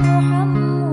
Muhammad.